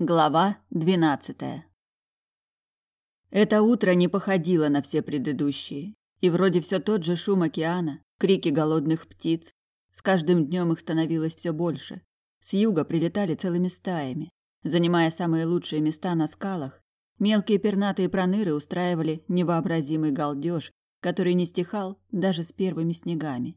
Глава двенадцатая. Это утро не походило на все предыдущие, и вроде все тот же шум океана, крики голодных птиц. С каждым днем их становилось все больше. С юга прилетали целыми стаями, занимая самые лучшие места на скалах. Мелкие пернатые проныры устраивали невообразимый галдеж, который не стихал даже с первыми снегами.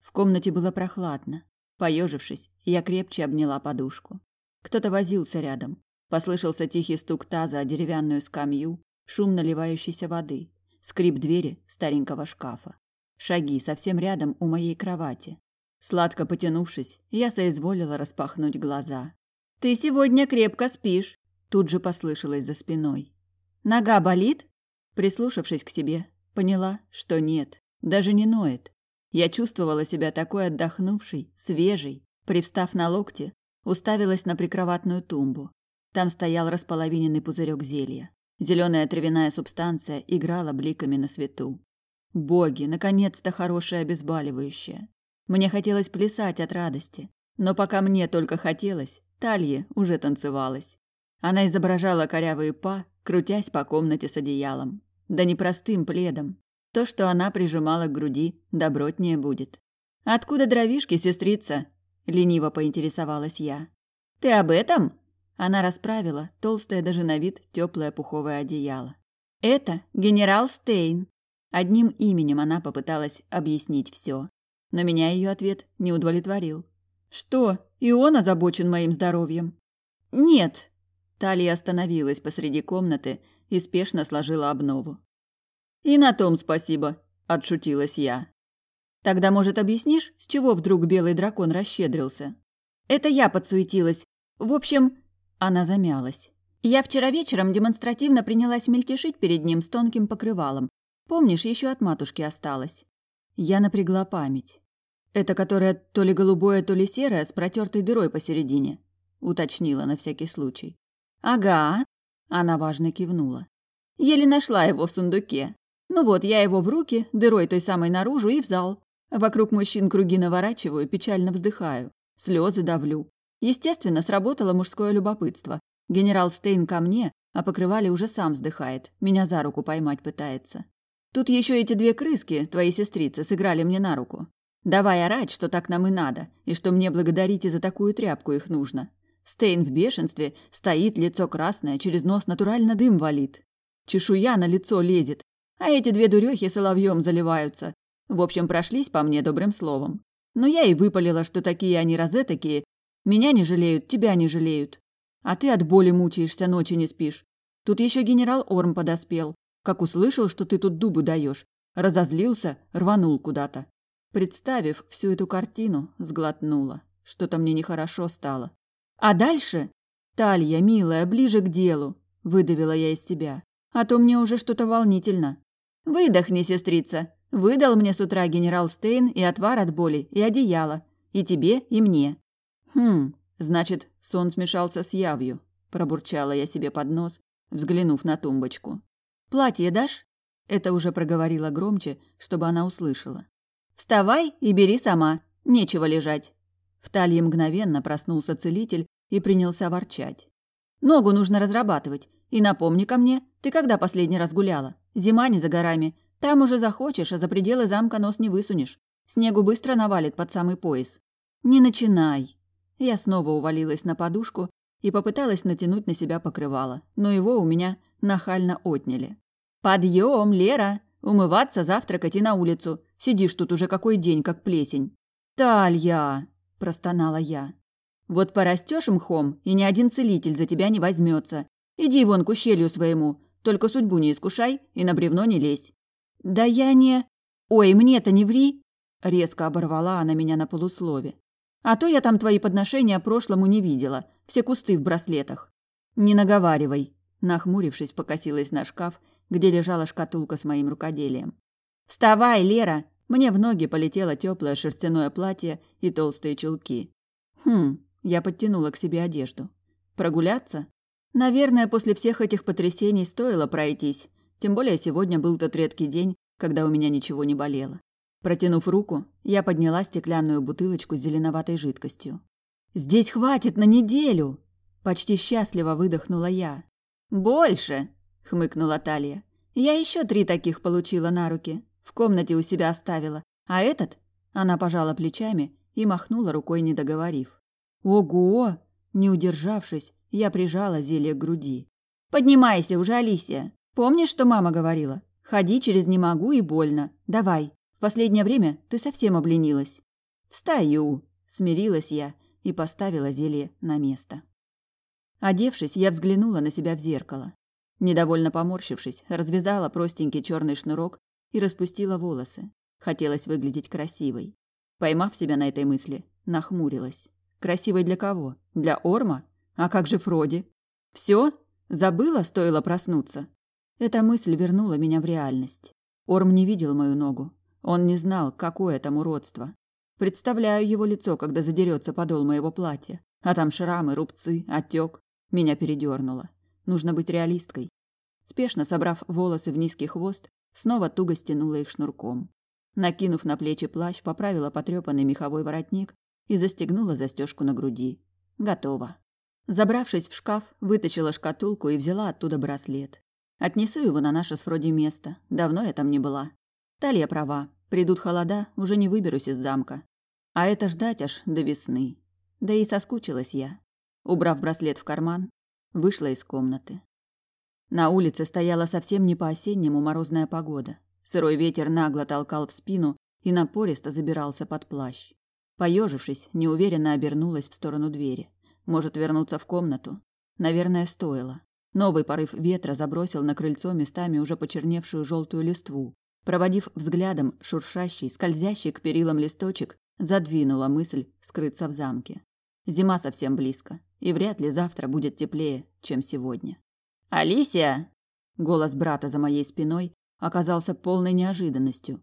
В комнате было прохладно. Поежившись, я крепче обняла подушку. Кто-то возился рядом. Послышался тихий стук таза о деревянную скамью, шум наливающейся воды, скрип двери старенького шкафа. Шаги совсем рядом у моей кровати. Сладко потянувшись, я соизволила распахнуть глаза. «Ты сегодня крепко спишь», – тут же послышалось за спиной. «Нога болит?» Прислушавшись к себе, поняла, что нет, даже не ноет. Я чувствовала себя такой отдохнувшей, свежей. Привстав на локте, Уставилась на прикроватную тумбу. Там стоял располовиненный пузырек зелья. Зеленая травяная субстанция играла бликами на свету. Боги, наконец-то хорошее обезболивающее. Мне хотелось плясать от радости, но пока мне только хотелось, Талье уже танцевалась. Она изображала корявые па, крутясь по комнате с одеялом. Да не простым пледом. То, что она прижимала к груди, добротнее будет. «Откуда дровишки, сестрица?» Лениво поинтересовалась я. Ты об этом? Она расправила толстое даже на вид теплое пуховое одеяло. Это генерал Стейн. Одним именем она попыталась объяснить все, но меня ее ответ не удовлетворил. Что? И он озабочен моим здоровьем? Нет. Талия остановилась посреди комнаты и спешно сложила обнову. И на том спасибо, отшутилась я. Тогда, может, объяснишь, с чего вдруг белый дракон расщедрился? Это я подсуетилась. В общем, она замялась. Я вчера вечером демонстративно принялась мельтешить перед ним с тонким покрывалом. Помнишь, еще от матушки осталось. Я напрягла память. Это которое то ли голубое, то ли серое с протертой дырой посередине, уточнила на всякий случай. Ага, она важно кивнула. Еле нашла его в сундуке. Ну вот, я его в руки, дырой той самой наружу и в зал. Вокруг мужчин круги наворачиваю, печально вздыхаю. Слезы давлю. Естественно, сработало мужское любопытство. Генерал Стейн ко мне, а покрывали уже сам вздыхает. Меня за руку поймать пытается. Тут еще эти две крыски, твои сестрицы, сыграли мне на руку. Давай орать, что так нам и надо, и что мне благодарить и за такую тряпку их нужно. Стейн в бешенстве, стоит, лицо красное, через нос натурально дым валит. Чешуя на лицо лезет, а эти две дурехи соловьем заливаются. В общем, прошлись по мне добрым словом. Но я и выпалила, что такие они розетокие. Меня не жалеют, тебя не жалеют. А ты от боли мучаешься, ночи не спишь. Тут еще генерал Орм подоспел. Как услышал, что ты тут дубы даешь, разозлился, рванул куда-то. Представив всю эту картину, сглотнула. Что-то мне нехорошо стало. А дальше? Талья, милая, ближе к делу, выдавила я из себя. А то мне уже что-то волнительно. Выдохни, сестрица, Выдал мне с утра генерал Стейн и отвар от боли, и одеяло. И тебе, и мне. Хм, значит, сон смешался с явью, пробурчала я себе под нос, взглянув на тумбочку. Платье дашь? Это уже проговорила громче, чтобы она услышала. Вставай и бери сама, нечего лежать. В талии мгновенно проснулся целитель и принялся ворчать. Ногу нужно разрабатывать. И напомни ко мне, ты когда последний раз гуляла? Зима не за горами, там уже захочешь, а за пределы замка нос не высунешь. Снегу быстро навалит под самый пояс. Не начинай. Я снова увалилась на подушку и попыталась натянуть на себя покрывало, но его у меня нахально отняли. Подъем, Лера! Умываться, завтракать и на улицу. Сидишь тут уже какой день, как плесень. Талья! простонала я. Вот порастешь мхом, и ни один целитель за тебя не возьмется. Иди вон к ущелью своему, только судьбу не искушай и на бревно не лезь. «Да я не...» «Ой, мне-то не ври!» Резко оборвала она меня на полуслове. «А то я там твои подношения прошлому не видела. Все кусты в браслетах». «Не наговаривай!» Нахмурившись, покосилась на шкаф, где лежала шкатулка с моим рукоделием. «Вставай, Лера!» Мне в ноги полетело теплое шерстяное платье и толстые чулки. Хм, я подтянула к себе одежду. Прогуляться? Наверное, после всех этих потрясений стоило пройтись, тем более сегодня был тот редкий день, когда у меня ничего не болело. Протянув руку, я подняла стеклянную бутылочку с зеленоватой жидкостью. «Здесь хватит на неделю!» Почти счастливо выдохнула я. «Больше!» – хмыкнула Талия. «Я еще три таких получила на руки. В комнате у себя оставила. А этот?» Она пожала плечами и махнула рукой, не договорив. «Ого!» Не удержавшись, я прижала зелье к груди. «Поднимайся уже, Алисия. Помнишь, что мама говорила? Ходи через «не могу» и больно. Давай. В последнее время ты совсем обленилась». «Встаю!» – смирилась я и поставила зелье на место. Одевшись, я взглянула на себя в зеркало. Недовольно поморщившись, развязала простенький черный шнурок и распустила волосы. Хотелось выглядеть красивой. Поймав себя на этой мысли, нахмурилась. Красивой для кого? Для Орма? А как же Фроди? Все? Забыла, стоило проснуться? Эта мысль вернула меня в реальность. Орм не видел мою ногу. Он не знал, какое там уродство. Представляю его лицо, когда задерется подол моего платья. А там шрамы, рубцы, отек. Меня передернуло. Нужно быть реалисткой. Спешно собрав волосы в низкий хвост, снова туго стянула их шнурком. Накинув на плечи плащ, поправила потрепанный меховой воротник и застегнула застежку на груди. Готово. Забравшись в шкаф, вытащила шкатулку и взяла оттуда браслет. Отнесу его на наше с Фроди место. Давно я там не была. Талия права. Придут холода, уже не выберусь из замка. А это ждать аж до весны. Да и соскучилась я. Убрав браслет в карман, вышла из комнаты. На улице стояла совсем не по-осеннему морозная погода. Сырой ветер нагло толкал в спину и напористо забирался под плащ. Поежившись, неуверенно обернулась в сторону двери. Может, вернуться в комнату? Наверное, стоило. Новый порыв ветра забросил на крыльцо местами уже почерневшую желтую листву. Проводив взглядом шуршащий, скользящий к перилам листочек, задвинула мысль скрыться в замке. Зима совсем близко и вряд ли завтра будет теплее, чем сегодня. «Алисия!» Голос брата за моей спиной оказался полной неожиданностью.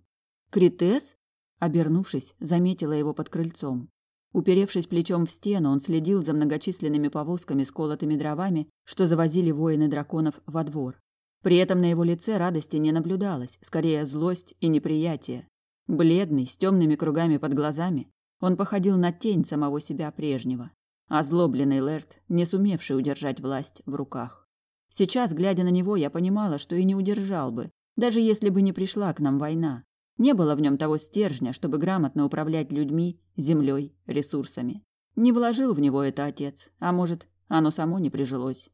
«Критес?» Обернувшись, заметила его под крыльцом. Уперевшись плечом в стену, он следил за многочисленными повозками с колотыми дровами, что завозили воины драконов во двор. При этом на его лице радости не наблюдалось, скорее злость и неприятие. Бледный, с темными кругами под глазами, он походил на тень самого себя прежнего. Озлобленный Лэрт, не сумевший удержать власть в руках. Сейчас, глядя на него, я понимала, что и не удержал бы, даже если бы не пришла к нам война. Не было в нем того стержня, чтобы грамотно управлять людьми, землей, ресурсами. Не вложил в него это отец, а может, оно само не прижилось.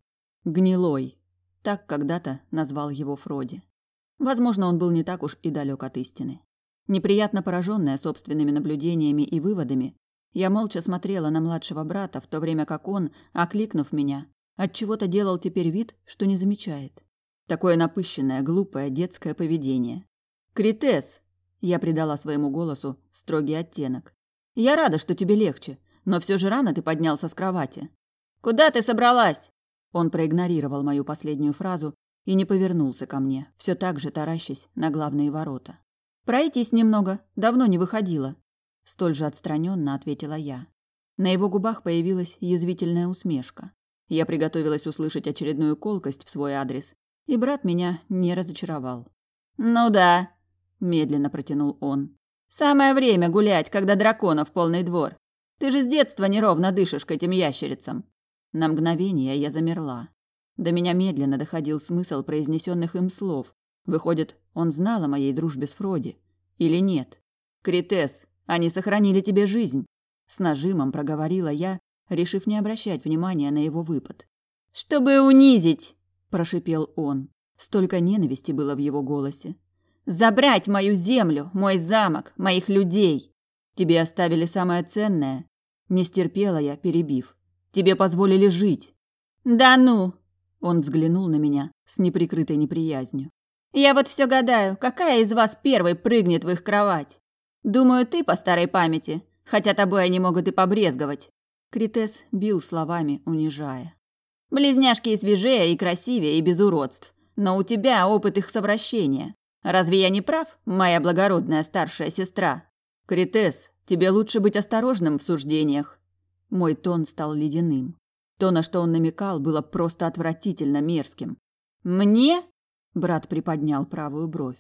Гнилой. Так когда-то назвал его Фроди. Возможно, он был не так уж и далек от истины. Неприятно пораженная собственными наблюдениями и выводами, я молча смотрела на младшего брата, в то время как он, окликнув меня, от чего то делал теперь вид, что не замечает. Такое напыщенное, глупое детское поведение. «Критес!» – я придала своему голосу строгий оттенок. «Я рада, что тебе легче, но все же рано ты поднялся с кровати». «Куда ты собралась?» Он проигнорировал мою последнюю фразу и не повернулся ко мне, все так же таращась на главные ворота. «Пройтись немного, давно не выходила», – столь же отстраненно ответила я. На его губах появилась язвительная усмешка. Я приготовилась услышать очередную колкость в свой адрес, и брат меня не разочаровал. «Ну да», – медленно протянул он. «Самое время гулять, когда драконов полный двор. Ты же с детства неровно дышишь к этим ящерицам». На мгновение я замерла. До меня медленно доходил смысл произнесенных им слов. Выходит, он знал о моей дружбе с Фроди. Или нет? «Критес, они сохранили тебе жизнь», – с нажимом проговорила я, решив не обращать внимания на его выпад. «Чтобы унизить!» прошипел он. Столько ненависти было в его голосе. Забрать мою землю, мой замок, моих людей. Тебе оставили самое ценное. Не стерпела я, перебив. Тебе позволили жить. Да ну. Он взглянул на меня с неприкрытой неприязнью. Я вот все гадаю, какая из вас первой прыгнет в их кровать. Думаю, ты по старой памяти, хотя тобой они могут и побрезговать. Критес бил словами, унижая. Близняшки и свежее, и красивее, и без уродств. Но у тебя опыт их совращения. Разве я не прав, моя благородная старшая сестра? Критес, тебе лучше быть осторожным в суждениях. Мой тон стал ледяным. То, на что он намекал, было просто отвратительно мерзким. Мне? Брат приподнял правую бровь.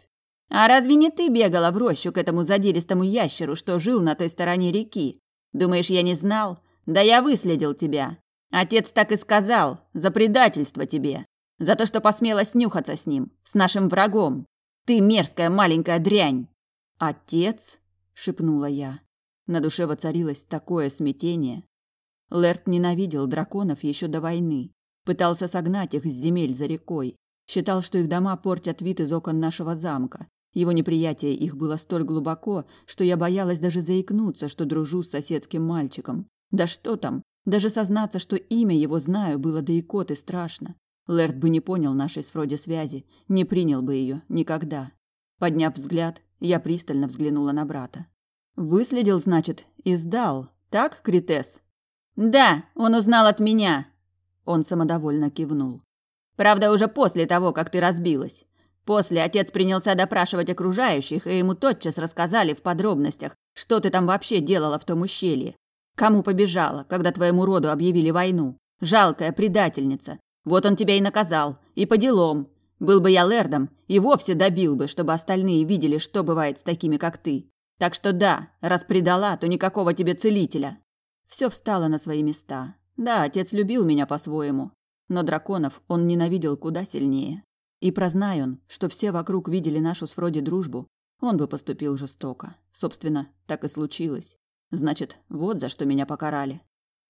А разве не ты бегала в рощу к этому задиристому ящеру, что жил на той стороне реки? Думаешь, я не знал? Да я выследил тебя. Отец так и сказал, за предательство тебе. За то, что посмела снюхаться с ним, с нашим врагом. Ты мерзкая маленькая дрянь. Отец? шепнула я. На душе воцарилось такое смятение. Лэрт ненавидел драконов еще до войны. Пытался согнать их с земель за рекой. Считал, что их дома портят вид из окон нашего замка. Его неприятие их было столь глубоко, что я боялась даже заикнуться, что дружу с соседским мальчиком. Да что там, даже сознаться, что имя его знаю, было да икоты страшно. Лэрд бы не понял нашей с Фроди связи, не принял бы ее никогда. Подняв взгляд, я пристально взглянула на брата. Выследил, значит, и сдал. Так, Критес? Да, он узнал от меня. Он самодовольно кивнул. Правда, уже после того, как ты разбилась. После отец принялся допрашивать окружающих, и ему тотчас рассказали в подробностях, что ты там вообще делала в том ущелье. Кому побежала, когда твоему роду объявили войну? Жалкая предательница. Вот он тебя и наказал. И по делам. Был бы я лэрдом, и вовсе добил бы, чтобы остальные видели, что бывает с такими, как ты. Так что да, раз предала, то никакого тебе целителя. Все встало на свои места. Да, отец любил меня по-своему, но драконов он ненавидел куда сильнее. И прознай он, что все вокруг видели нашу с Фроди дружбу, он бы поступил жестоко. Собственно, так и случилось. Значит, вот за что меня покарали.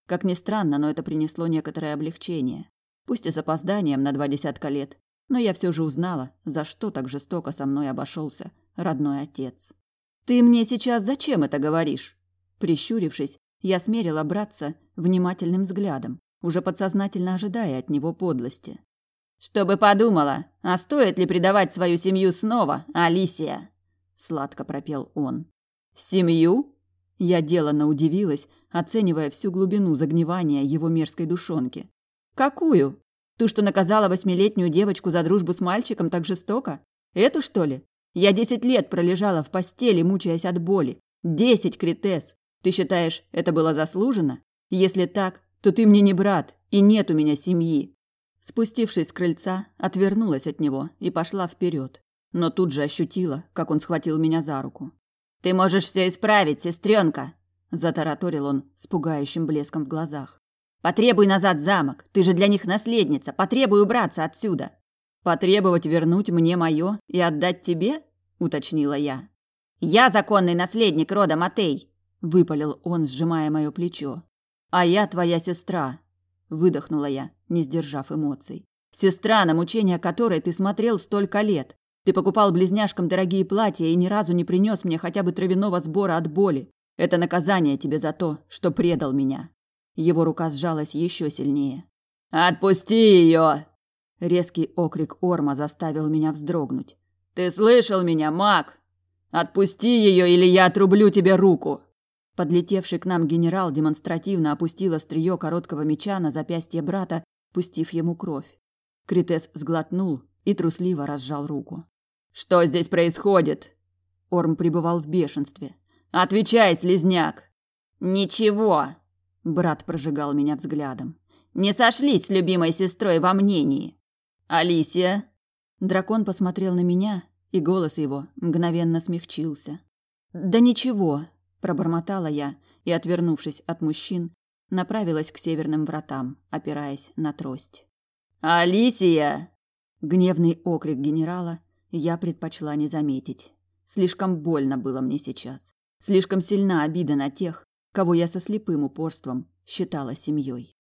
Как ни странно, но это принесло некоторое облегчение. Пусть и с опозданием на два десятка лет, но я все же узнала, за что так жестоко со мной обошелся родной отец. «Ты мне сейчас зачем это говоришь?» Прищурившись, я смерила братца внимательным взглядом, уже подсознательно ожидая от него подлости. Чтобы подумала, а стоит ли предавать свою семью снова, Алисия? Сладко пропел он. Семью? Я делано удивилась, оценивая всю глубину загнивания его мерзкой душонки. Какую? Ту, что наказала восьмилетнюю девочку за дружбу с мальчиком так жестоко? Эту, что ли? Я десять лет пролежала в постели, мучаясь от боли. Десять, Критес. Ты считаешь, это было заслужено? Если так, то ты мне не брат, и нет у меня семьи. Спустившись с крыльца, отвернулась от него и пошла вперед, но тут же ощутила, как он схватил меня за руку. «Ты можешь все исправить, сестренка!» – затараторил он с пугающим блеском в глазах. «Потребуй назад замок, ты же для них наследница, потребуй убраться отсюда!» «Потребовать вернуть мне мое и отдать тебе?» – уточнила я. «Я законный наследник рода Матей!» – выпалил он, сжимая мое плечо. «А я твоя сестра!» – выдохнула я, не сдержав эмоций. Сестра, на мучения которой ты смотрел столько лет. Ты покупал близняшкам дорогие платья и ни разу не принес мне хотя бы травяного сбора от боли. Это наказание тебе за то, что предал меня. Его рука сжалась еще сильнее. Отпусти ее! Резкий окрик Орма заставил меня вздрогнуть. Ты слышал меня, маг? Отпусти ее, или я отрублю тебе руку. Подлетевший к нам генерал демонстративно опустил острие короткого меча на запястье брата пустив ему кровь. Критес сглотнул и трусливо разжал руку. «Что здесь происходит?» Орм пребывал в бешенстве. «Отвечай, слезняк!» «Ничего!» Брат прожигал меня взглядом. «Не сошлись с любимой сестрой во мнении!» «Алисия!» Дракон посмотрел на меня, и голос его мгновенно смягчился. «Да ничего!» – пробормотала я и, отвернувшись от мужчин, направилась к северным вратам, опираясь на трость. «Алисия!» Гневный окрик генерала я предпочла не заметить. Слишком больно было мне сейчас. Слишком сильна обида на тех, кого я со слепым упорством считала семьей.